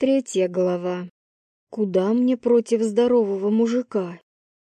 Третья глава. Куда мне против здорового мужика?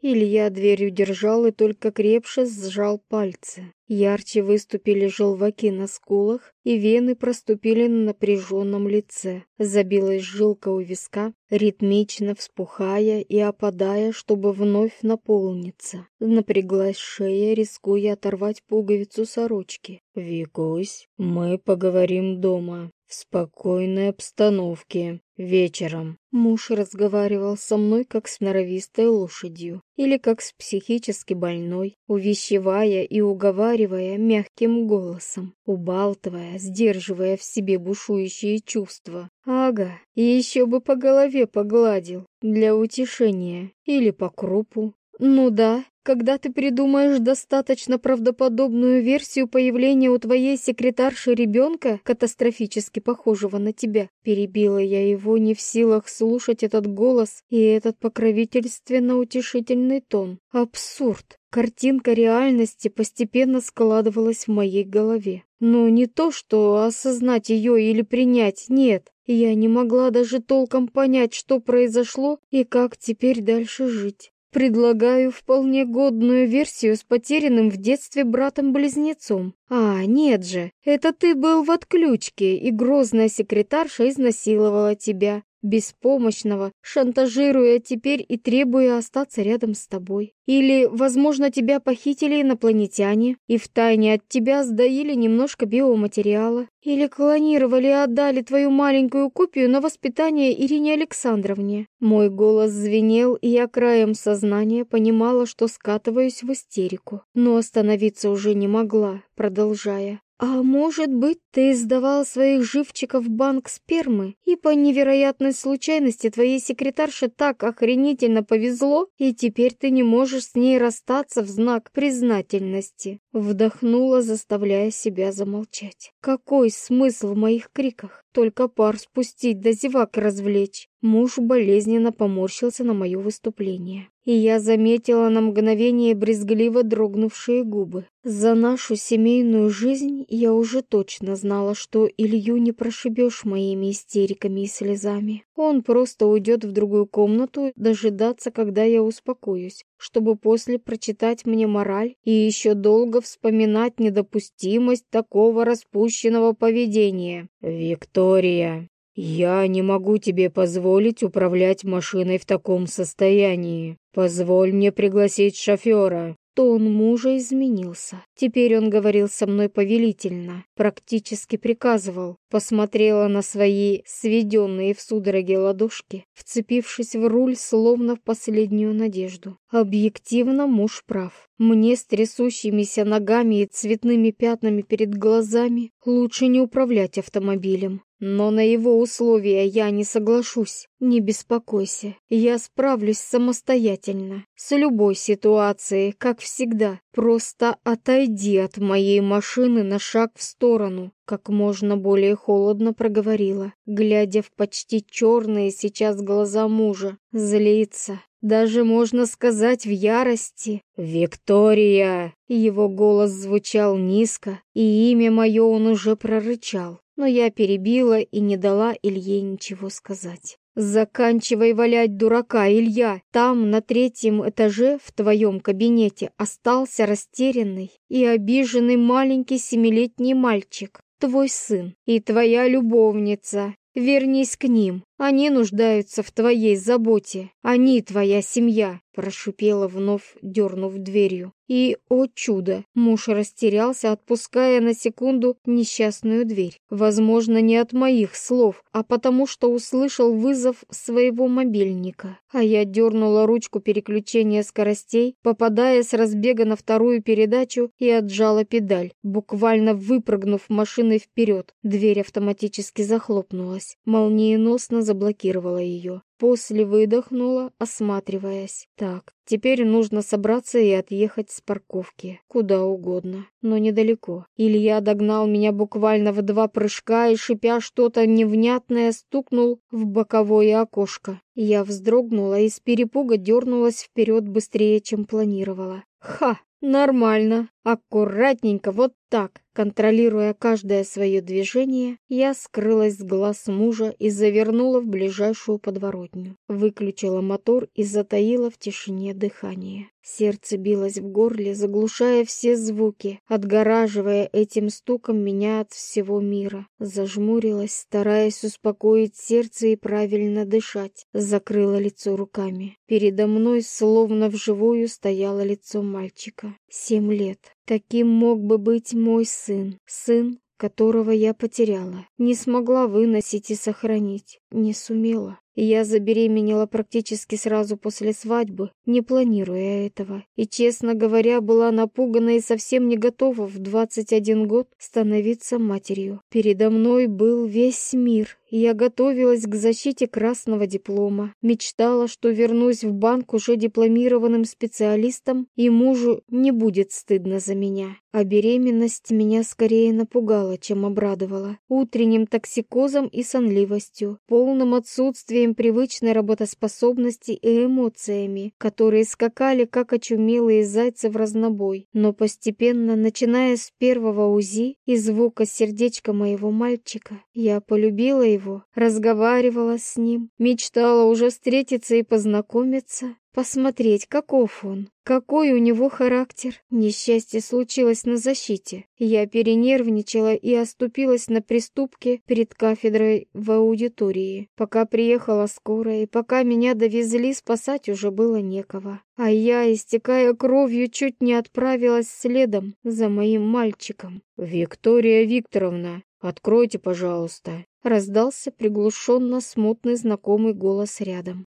Илья дверью держал и только крепше сжал пальцы. Ярче выступили желваки на скулах, и вены проступили на напряженном лице. Забилась жилка у виска, ритмично вспухая и опадая, чтобы вновь наполниться. Напряглась шея, рискуя оторвать пуговицу сорочки. «Викусь, мы поговорим дома», в спокойной обстановке, вечером. Муж разговаривал со мной как с норовистой лошадью или как с психически больной, увещевая и уговаривая мягким голосом, убалтывая, сдерживая в себе бушующие чувства. Ага, и еще бы по голове погладил для утешения или по крупу. Ну да, когда ты придумаешь достаточно правдоподобную версию появления у твоей секретарши ребенка, катастрофически похожего на тебя. Перебила я его, не в силах слушать этот голос и этот покровительственно-утешительный тон. Абсурд. Картинка реальности постепенно складывалась в моей голове. Но не то, что осознать ее или принять, нет. Я не могла даже толком понять, что произошло и как теперь дальше жить. Предлагаю вполне годную версию с потерянным в детстве братом-близнецом. А, нет же, это ты был в отключке, и грозная секретарша изнасиловала тебя беспомощного, шантажируя теперь и требуя остаться рядом с тобой. Или, возможно, тебя похитили инопланетяне и втайне от тебя сдаили немножко биоматериала. Или клонировали и отдали твою маленькую копию на воспитание Ирине Александровне. Мой голос звенел, и я краем сознания понимала, что скатываюсь в истерику. Но остановиться уже не могла, продолжая. «А может быть, ты сдавал своих живчиков в банк спермы, и по невероятной случайности твоей секретарше так охренительно повезло, и теперь ты не можешь с ней расстаться в знак признательности?» Вдохнула, заставляя себя замолчать. «Какой смысл в моих криках? Только пар спустить да зевак развлечь?» Муж болезненно поморщился на мое выступление, и я заметила на мгновение брезгливо дрогнувшие губы. За нашу семейную жизнь я уже точно знала, что Илью не прошибешь моими истериками и слезами. Он просто уйдет в другую комнату дожидаться, когда я успокоюсь, чтобы после прочитать мне мораль и еще долго вспоминать недопустимость такого распущенного поведения. «Виктория!» «Я не могу тебе позволить управлять машиной в таком состоянии. Позволь мне пригласить шофера». Тон мужа изменился. Теперь он говорил со мной повелительно, практически приказывал. Посмотрела на свои сведенные в судороге ладошки, вцепившись в руль, словно в последнюю надежду. Объективно муж прав. Мне с трясущимися ногами и цветными пятнами перед глазами лучше не управлять автомобилем. Но на его условия я не соглашусь. Не беспокойся, я справлюсь самостоятельно. С любой ситуацией, как всегда. Просто отойди от моей машины на шаг в сторону. Как можно более холодно проговорила, глядя в почти черные сейчас глаза мужа. Злится. Даже можно сказать в ярости. «Виктория!» Его голос звучал низко, и имя мое он уже прорычал но я перебила и не дала Илье ничего сказать. «Заканчивай валять дурака, Илья! Там, на третьем этаже, в твоем кабинете, остался растерянный и обиженный маленький семилетний мальчик, твой сын и твоя любовница. Вернись к ним, они нуждаются в твоей заботе, они твоя семья прошипела вновь, дернув дверью. И, о чудо, муж растерялся, отпуская на секунду несчастную дверь. Возможно, не от моих слов, а потому что услышал вызов своего мобильника. А я дернула ручку переключения скоростей, попадая с разбега на вторую передачу и отжала педаль, буквально выпрыгнув машиной вперед. Дверь автоматически захлопнулась, молниеносно заблокировала ее. После выдохнула, осматриваясь. Так, теперь нужно собраться и отъехать с парковки. Куда угодно, но недалеко. Илья догнал меня буквально в два прыжка и, шипя что-то невнятное, стукнул в боковое окошко. Я вздрогнула и с перепуга дернулась вперед быстрее, чем планировала. Ха! Нормально. Аккуратненько, вот так, контролируя каждое свое движение, я скрылась с глаз мужа и завернула в ближайшую подворотню. Выключила мотор и затаила в тишине дыхание. Сердце билось в горле, заглушая все звуки, отгораживая этим стуком меня от всего мира. Зажмурилась, стараясь успокоить сердце и правильно дышать. Закрыла лицо руками. Передо мной, словно вживую, стояло лицо мальчика. Семь лет. Таким мог бы быть мой сын. Сын, которого я потеряла. Не смогла выносить и сохранить. Не сумела. Я забеременела практически сразу после свадьбы, не планируя этого. И, честно говоря, была напугана и совсем не готова в 21 год становиться матерью. Передо мной был весь мир. Я готовилась к защите красного диплома. Мечтала, что вернусь в банк уже дипломированным специалистом, и мужу не будет стыдно за меня. А беременность меня скорее напугала, чем обрадовала. Утренним токсикозом и сонливостью, полным отсутствием отсутствием привычной работоспособности и эмоциями, которые скакали, как очумелые зайцы в разнобой. Но постепенно, начиная с первого УЗИ и звука сердечка моего мальчика, я полюбила его, разговаривала с ним, мечтала уже встретиться и познакомиться, Посмотреть, каков он, какой у него характер. Несчастье случилось на защите. Я перенервничала и оступилась на приступке перед кафедрой в аудитории. Пока приехала скорая и пока меня довезли, спасать уже было некого. А я, истекая кровью, чуть не отправилась следом за моим мальчиком. «Виктория Викторовна, откройте, пожалуйста», Раздался приглушенно смутный знакомый голос рядом.